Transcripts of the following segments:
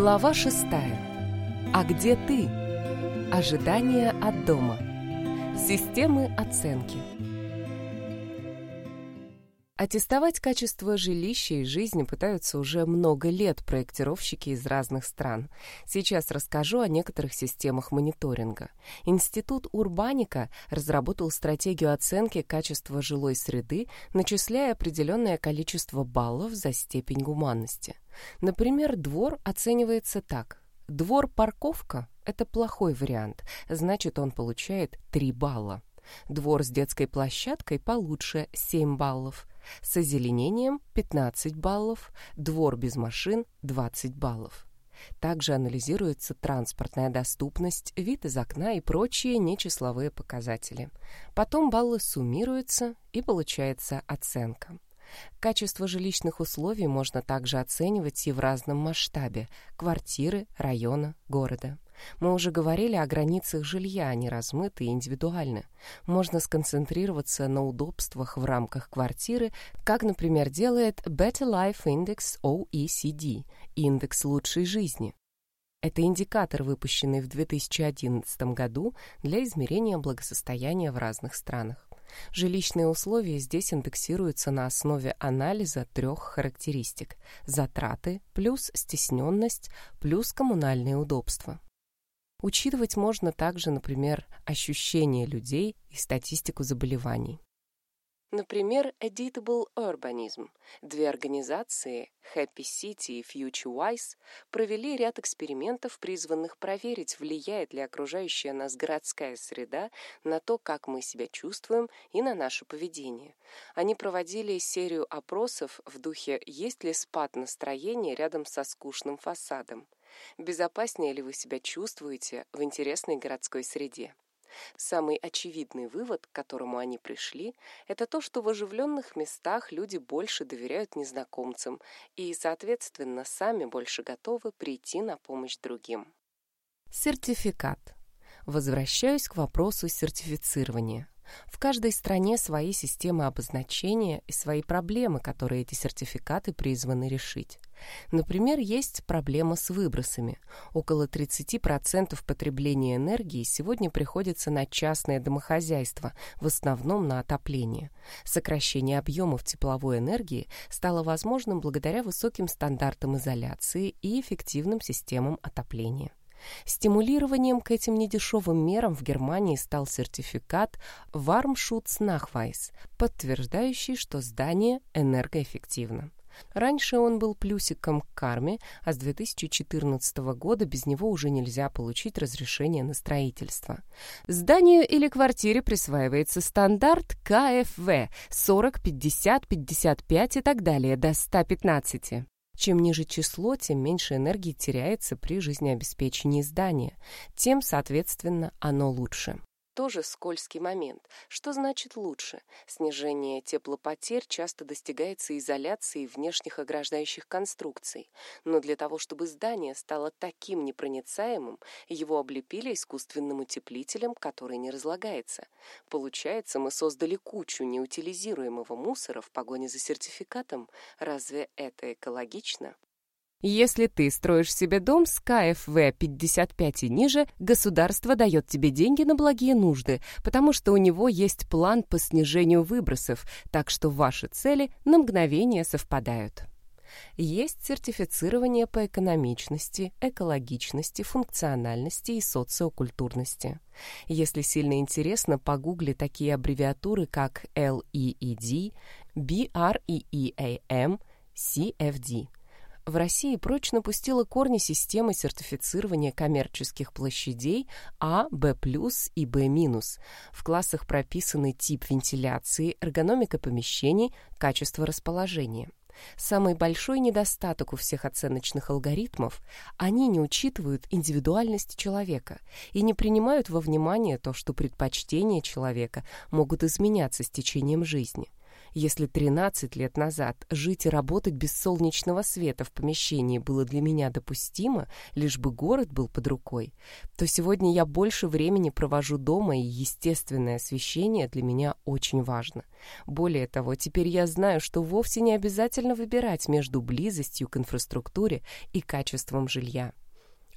Глава шестая. А где ты? Ожидания от дома. Системы оценки. Аттестовать качество жилища и жизни пытаются уже много лет проектировщики из разных стран. Сейчас расскажу о некоторых системах мониторинга. Институт Урбаника разработал стратегию оценки качества жилой среды, начисляя определенное количество баллов за степень гуманности. Например, двор оценивается так. Двор-парковка — это плохой вариант, значит, он получает 3 балла. Двор с детской площадкой получше 7 баллов. С озеленением 15 баллов, двор без машин 20 баллов. Также анализируется транспортная доступность, вид из окна и прочие нечисловые показатели. Потом баллы суммируются и получается оценка. Качество жилищных условий можно также оценивать и в разном масштабе – квартиры, района, города. Мы уже говорили о границах жилья, они размыты и индивидуальны. Можно сконцентрироваться на удобствах в рамках квартиры, как, например, делает Better Life Index OECD – индекс лучшей жизни. Это индикатор, выпущенный в 2011 году для измерения благосостояния в разных странах. Жилищные условия здесь индексируются на основе анализа трех характеристик – затраты плюс стесненность плюс коммунальные удобства. Учитывать можно также, например, ощущения людей и статистику заболеваний. Например, Editable Urbanism. Две организации, Happy City и FutureWise, провели ряд экспериментов, призванных проверить, влияет ли окружающая нас городская среда на то, как мы себя чувствуем и на наше поведение. Они проводили серию опросов в духе «Есть ли спад настроения рядом со скучным фасадом?» Безопаснее ли вы себя чувствуете в интересной городской среде? Самый очевидный вывод, к которому они пришли, это то, что в оживленных местах люди больше доверяют незнакомцам и, соответственно, сами больше готовы прийти на помощь другим. Сертификат. Возвращаюсь к вопросу сертифицирования. В каждой стране свои системы обозначения и свои проблемы, которые эти сертификаты призваны решить. Например, есть проблема с выбросами. Около 30% потребления энергии сегодня приходится на частное домохозяйство, в основном на отопление. Сокращение объемов тепловой энергии стало возможным благодаря высоким стандартам изоляции и эффективным системам отопления. Стимулированием к этим недешевым мерам в Германии стал сертификат Warmschutznachweis, подтверждающий, что здание энергоэффективно. Раньше он был плюсиком к карме, а с 2014 года без него уже нельзя получить разрешение на строительство. Зданию или квартире присваивается стандарт КФВ 40, 50, 55 и так далее до 115. Чем ниже число, тем меньше энергии теряется при жизнеобеспечении здания, тем, соответственно, оно лучше тоже скользкий момент. Что значит лучше? Снижение теплопотерь часто достигается изоляцией внешних ограждающих конструкций. Но для того, чтобы здание стало таким непроницаемым, его облепили искусственным утеплителем, который не разлагается. Получается, мы создали кучу неутилизируемого мусора в погоне за сертификатом. Разве это экологично? Если ты строишь себе дом с КФВ 55 и ниже, государство дает тебе деньги на благие нужды, потому что у него есть план по снижению выбросов, так что ваши цели на мгновение совпадают. Есть сертифицирование по экономичности, экологичности, функциональности и социокультурности. Если сильно интересно, погугли такие аббревиатуры, как LEED, BREEAM, CFD – в России прочно пустила корни системы сертифицирования коммерческих площадей А, Б+, и Б-. В классах прописаны тип вентиляции, эргономика помещений, качество расположения. Самый большой недостаток у всех оценочных алгоритмов – они не учитывают индивидуальность человека и не принимают во внимание то, что предпочтения человека могут изменяться с течением жизни. Если 13 лет назад жить и работать без солнечного света в помещении было для меня допустимо, лишь бы город был под рукой, то сегодня я больше времени провожу дома, и естественное освещение для меня очень важно. Более того, теперь я знаю, что вовсе не обязательно выбирать между близостью к инфраструктуре и качеством жилья.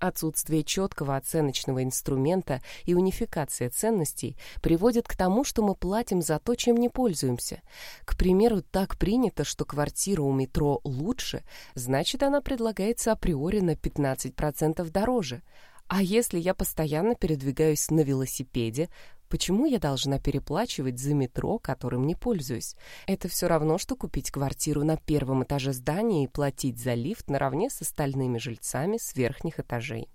Отсутствие четкого оценочного инструмента и унификация ценностей приводит к тому, что мы платим за то, чем не пользуемся. К примеру, так принято, что квартира у метро лучше, значит, она предлагается априори на 15% дороже. А если я постоянно передвигаюсь на велосипеде, Почему я должна переплачивать за метро, которым не пользуюсь? Это все равно, что купить квартиру на первом этаже здания и платить за лифт наравне с остальными жильцами с верхних этажей.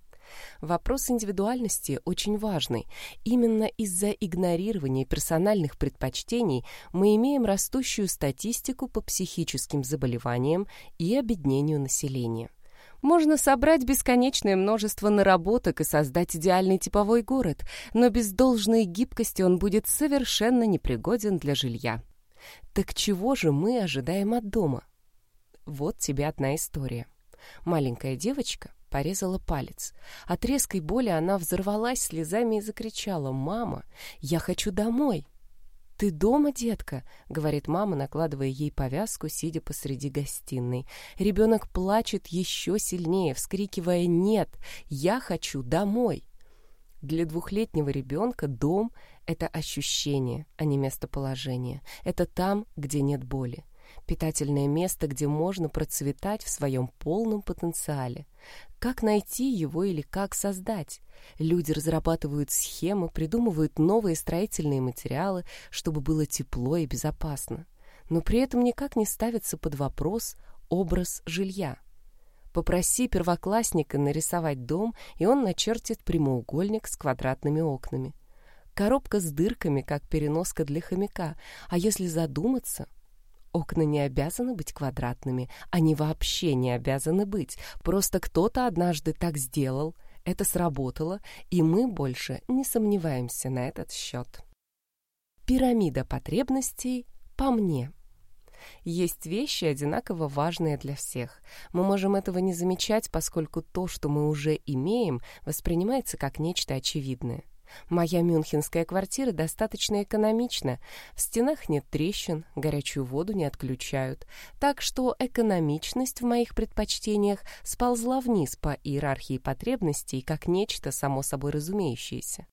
Вопрос индивидуальности очень важный. Именно из-за игнорирования персональных предпочтений мы имеем растущую статистику по психическим заболеваниям и обеднению населения. Можно собрать бесконечное множество наработок и создать идеальный типовой город, но без должной гибкости он будет совершенно непригоден для жилья. Так чего же мы ожидаем от дома? Вот тебе одна история. Маленькая девочка порезала палец. От резкой боли она взорвалась слезами и закричала «Мама, я хочу домой!» «Ты дома, детка?» — говорит мама, накладывая ей повязку, сидя посреди гостиной. Ребенок плачет еще сильнее, вскрикивая «Нет, я хочу домой!» Для двухлетнего ребенка дом — это ощущение, а не местоположение. Это там, где нет боли питательное место, где можно процветать в своем полном потенциале. Как найти его или как создать? Люди разрабатывают схемы, придумывают новые строительные материалы, чтобы было тепло и безопасно. Но при этом никак не ставится под вопрос образ жилья. Попроси первоклассника нарисовать дом, и он начертит прямоугольник с квадратными окнами. Коробка с дырками, как переноска для хомяка, а если задуматься, Окна не обязаны быть квадратными, они вообще не обязаны быть. Просто кто-то однажды так сделал, это сработало, и мы больше не сомневаемся на этот счет. Пирамида потребностей по мне. Есть вещи, одинаково важные для всех. Мы можем этого не замечать, поскольку то, что мы уже имеем, воспринимается как нечто очевидное. Моя мюнхенская квартира достаточно экономична. В стенах нет трещин, горячую воду не отключают. Так что экономичность в моих предпочтениях сползла вниз по иерархии потребностей как нечто само собой разумеющееся.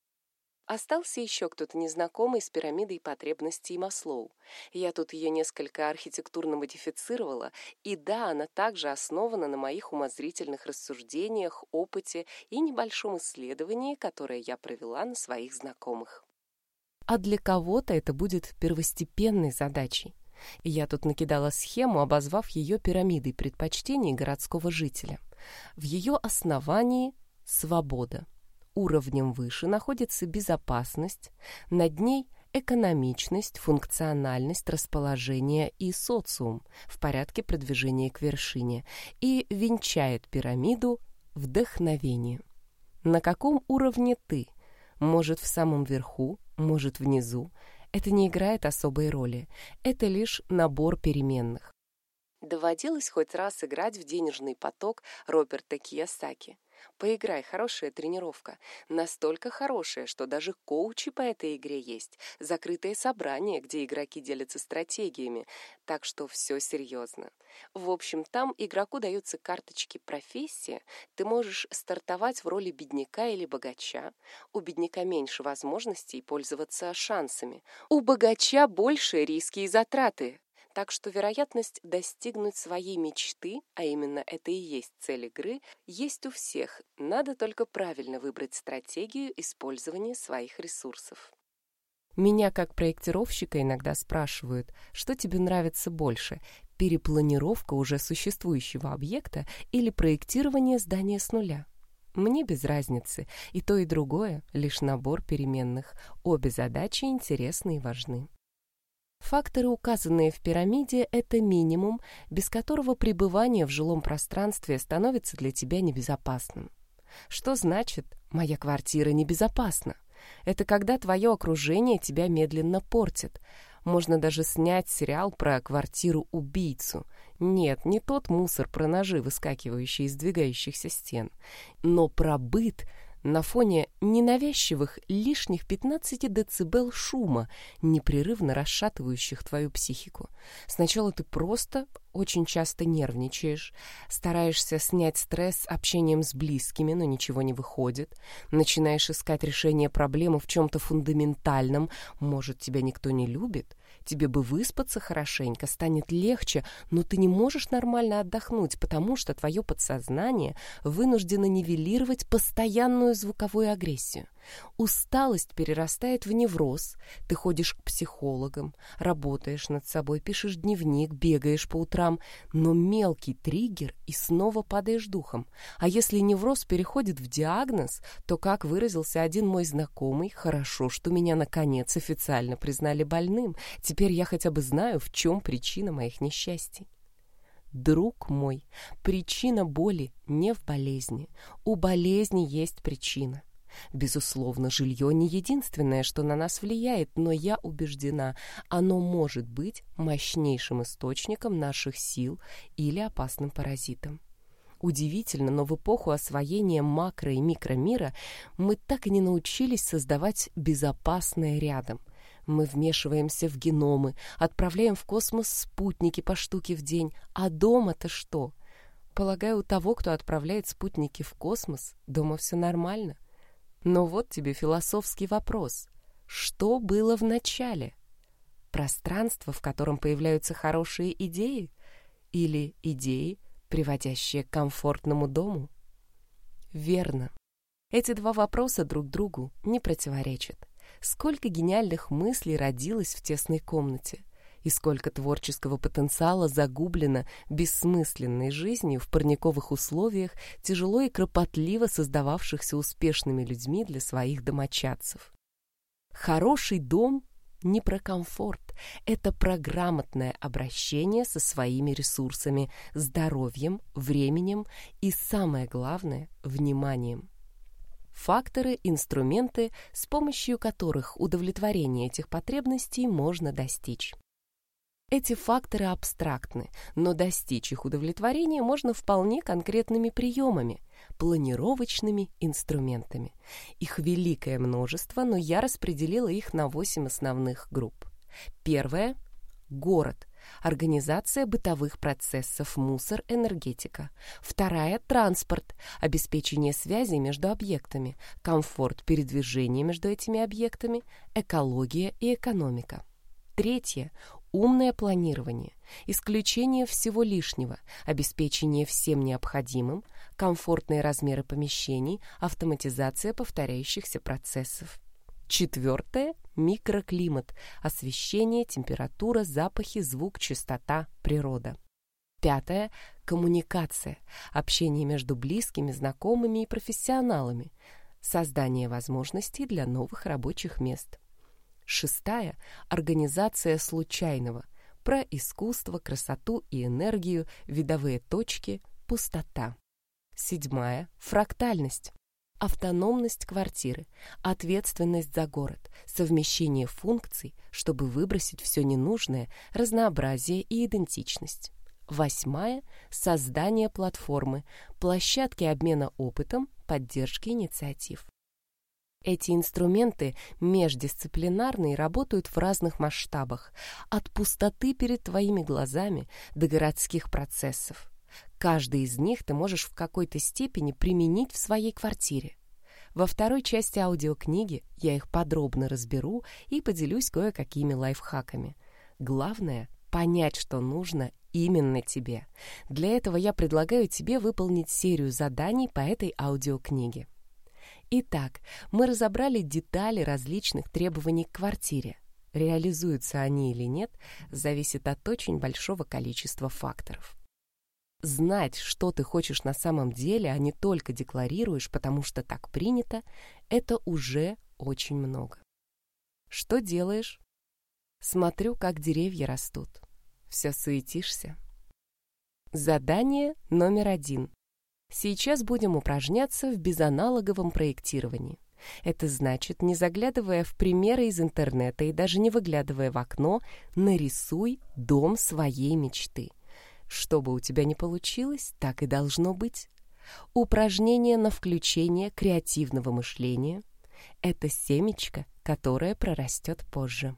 Остался еще кто-то незнакомый с пирамидой потребностей Маслоу. Я тут ее несколько архитектурно модифицировала, и да, она также основана на моих умозрительных рассуждениях, опыте и небольшом исследовании, которое я провела на своих знакомых. А для кого-то это будет первостепенной задачей. Я тут накидала схему, обозвав ее пирамидой предпочтений городского жителя. В ее основании — свобода. Уровнем выше находится безопасность, над ней экономичность, функциональность, расположение и социум в порядке продвижения к вершине и венчает пирамиду вдохновение. На каком уровне ты? Может, в самом верху, может, внизу. Это не играет особой роли. Это лишь набор переменных. Доводилось хоть раз играть в денежный поток Роберта Киясаки. Поиграй, хорошая тренировка. Настолько хорошая, что даже коучи по этой игре есть. Закрытое собрание, где игроки делятся стратегиями. Так что все серьезно. В общем, там игроку даются карточки профессии. Ты можешь стартовать в роли бедняка или богача. У бедняка меньше возможностей пользоваться шансами. У богача больше риски и затраты. Так что вероятность достигнуть своей мечты, а именно это и есть цель игры, есть у всех. Надо только правильно выбрать стратегию использования своих ресурсов. Меня как проектировщика иногда спрашивают, что тебе нравится больше – перепланировка уже существующего объекта или проектирование здания с нуля. Мне без разницы, и то, и другое – лишь набор переменных. Обе задачи интересны и важны. Факторы, указанные в пирамиде, это минимум, без которого пребывание в жилом пространстве становится для тебя небезопасным. Что значит «моя квартира небезопасна»? Это когда твое окружение тебя медленно портит. Можно даже снять сериал про квартиру-убийцу. Нет, не тот мусор про ножи, выскакивающие из двигающихся стен, но про быт — на фоне ненавязчивых лишних 15 децибел шума, непрерывно расшатывающих твою психику. Сначала ты просто очень часто нервничаешь, стараешься снять стресс общением с близкими, но ничего не выходит, начинаешь искать решение проблемы в чем-то фундаментальном, может, тебя никто не любит, Тебе бы выспаться хорошенько, станет легче, но ты не можешь нормально отдохнуть, потому что твое подсознание вынуждено нивелировать постоянную звуковую агрессию. Усталость перерастает в невроз, ты ходишь к психологам, работаешь над собой, пишешь дневник, бегаешь по утрам, но мелкий триггер и снова падаешь духом. А если невроз переходит в диагноз, то, как выразился один мой знакомый, хорошо, что меня наконец официально признали больным, теперь я хотя бы знаю, в чем причина моих несчастий. Друг мой, причина боли не в болезни. У болезни есть причина. Безусловно, жилье не единственное, что на нас влияет, но я убеждена, оно может быть мощнейшим источником наших сил или опасным паразитом. Удивительно, но в эпоху освоения макро- и микромира мы так и не научились создавать безопасное рядом. Мы вмешиваемся в геномы, отправляем в космос спутники по штуке в день, а дома-то что? Полагаю, у того, кто отправляет спутники в космос, дома все нормально. Но вот тебе философский вопрос. Что было в начале? Пространство, в котором появляются хорошие идеи? Или идеи, приводящие к комфортному дому? Верно. Эти два вопроса друг другу не противоречат. Сколько гениальных мыслей родилось в тесной комнате – и сколько творческого потенциала загублено бессмысленной жизнью в парниковых условиях, тяжело и кропотливо создававшихся успешными людьми для своих домочадцев. Хороший дом не про комфорт, это про грамотное обращение со своими ресурсами, здоровьем, временем и, самое главное, вниманием. Факторы, инструменты, с помощью которых удовлетворение этих потребностей можно достичь. Эти факторы абстрактны, но достичь их удовлетворения можно вполне конкретными приемами, планировочными инструментами. Их великое множество, но я распределила их на восемь основных групп. Первое – город, организация бытовых процессов, мусор, энергетика. Вторая – транспорт, обеспечение связи между объектами, комфорт передвижения между этими объектами, экология и экономика. Третье умное планирование, исключение всего лишнего, обеспечение всем необходимым, комфортные размеры помещений, автоматизация повторяющихся процессов. Четвертое – микроклимат, освещение, температура, запахи, звук, частота, природа. Пятое – коммуникация, общение между близкими, знакомыми и профессионалами, создание возможностей для новых рабочих мест. Шестая – организация случайного, про искусство, красоту и энергию, видовые точки, пустота. Седьмая – фрактальность, автономность квартиры, ответственность за город, совмещение функций, чтобы выбросить все ненужное, разнообразие и идентичность. Восьмая – создание платформы, площадки обмена опытом, поддержки инициатив. Эти инструменты междисциплинарные работают в разных масштабах, от пустоты перед твоими глазами до городских процессов. Каждый из них ты можешь в какой-то степени применить в своей квартире. Во второй части аудиокниги я их подробно разберу и поделюсь кое-какими лайфхаками. Главное — понять, что нужно именно тебе. Для этого я предлагаю тебе выполнить серию заданий по этой аудиокниге. Итак, мы разобрали детали различных требований к квартире. Реализуются они или нет, зависит от очень большого количества факторов. Знать, что ты хочешь на самом деле, а не только декларируешь, потому что так принято, это уже очень много. Что делаешь? Смотрю, как деревья растут. Все суетишься. Задание номер один. Сейчас будем упражняться в безаналоговом проектировании. Это значит, не заглядывая в примеры из интернета и даже не выглядывая в окно, нарисуй дом своей мечты. Что бы у тебя ни получилось, так и должно быть. Упражнение на включение креативного мышления — это семечко, которое прорастет позже.